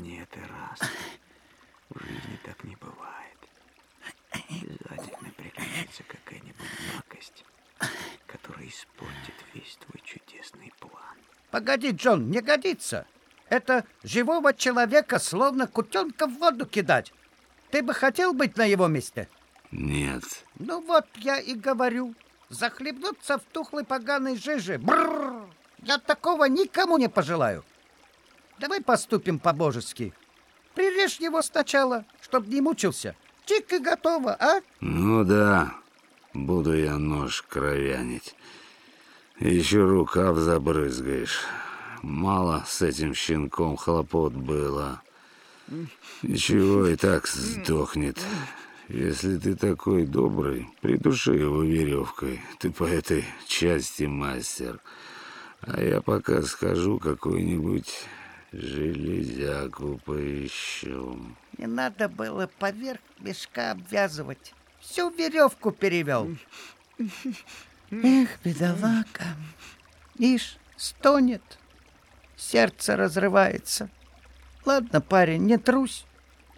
Нет, и раз. В жизни так не бывает. Обязательно приключится какая-нибудь пакость, которая испортит весь твой чудесный план. Погоди, Джон, не годится. Это живого человека словно кутенка в воду кидать. Ты бы хотел быть на его месте? Нет. Ну вот я и говорю. Захлебнуться в тухлой поганой жиже. Бррр! Я такого никому не пожелаю. Давай поступим по-божески. Прирежь его сначала, чтоб не мучился. Чик и готово, а? Ну да, буду я нож кровянить. Еще рукав забрызгаешь. Мало с этим щенком хлопот было. Ничего, и так сдохнет. Если ты такой добрый, придуши его веревкой. Ты по этой части мастер. А я пока схожу какой-нибудь железяку поищу. Не надо было поверх мешка обвязывать. Всю веревку перевел. Эх, бедолага. Ишь, стонет. Сердце разрывается. Ладно, парень, не трусь.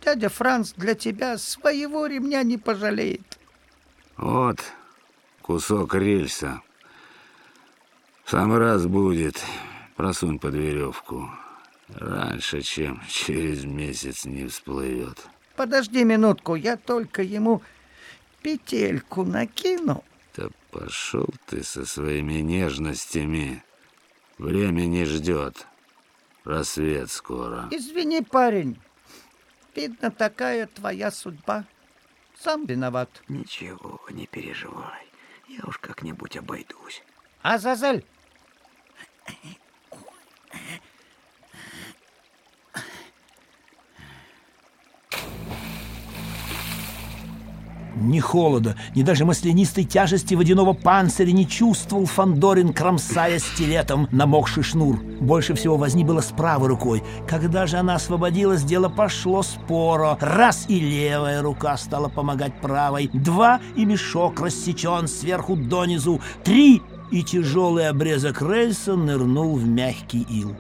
Дядя Франц для тебя своего ремня не пожалеет. Вот кусок рельса. В самый раз будет. Просунь под веревку. Раньше, чем через месяц не всплывет. Подожди минутку, я только ему петельку накину. Да пошел ты со своими нежностями. Время не ждет. Рассвет скоро. Извини, парень. Видно, такая твоя судьба. Сам виноват. Ничего, не переживай. Я уж как-нибудь обойдусь. Азазель! Ни холода, ни даже маслянистой тяжести водяного панциря не чувствовал Фандорин, кромсая стилетом намокший шнур. Больше всего возни было с правой рукой. Когда же она освободилась, дело пошло споро. Раз и левая рука стала помогать правой. Два и мешок рассечен сверху донизу. Три и тяжелый обрезок рельса нырнул в мягкий ил.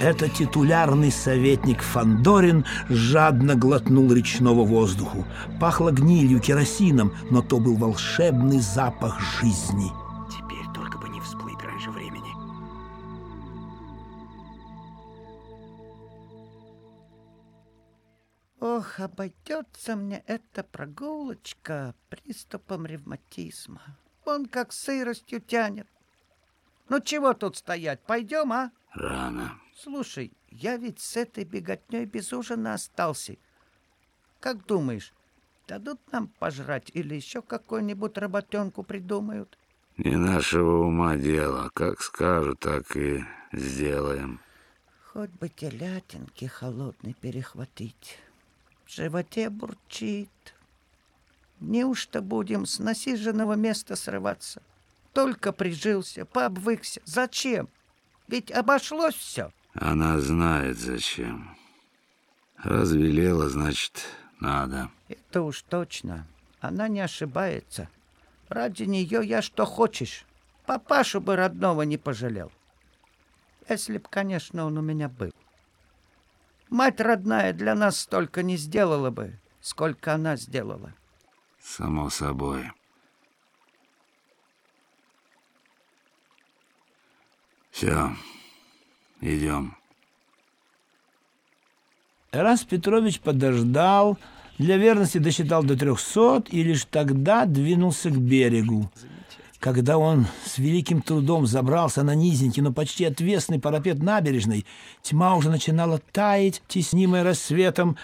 Это титулярный советник Фандорин жадно глотнул речного воздуху. Пахло гнилью, керосином, но то был волшебный запах жизни. Теперь только бы не всплыть раньше времени. Ох, обойдется мне эта прогулочка приступом ревматизма. Он как сыростью тянет. Ну чего тут стоять? Пойдем, а? Рано. Слушай, я ведь с этой беготней без ужина остался. Как думаешь, дадут нам пожрать или еще какую-нибудь работенку придумают? Не нашего ума дело. Как скажут, так и сделаем. Хоть бы телятинки холодной перехватить. В животе бурчит. Неужто будем с насиженного места срываться? Только прижился, пообвыкся. Зачем? Ведь обошлось все. Она знает, зачем. Развелела, значит, надо. Это уж точно. Она не ошибается. Ради нее я что хочешь. Папашу бы родного не пожалел. Если б, конечно, он у меня был. Мать родная для нас столько не сделала бы, сколько она сделала. Само собой. Все, идем. Раз Петрович подождал, для верности досчитал до трехсот и лишь тогда двинулся к берегу. Когда он с великим трудом забрался на низенький, но почти отвесный парапет набережной, тьма уже начинала таять, теснимая рассветом.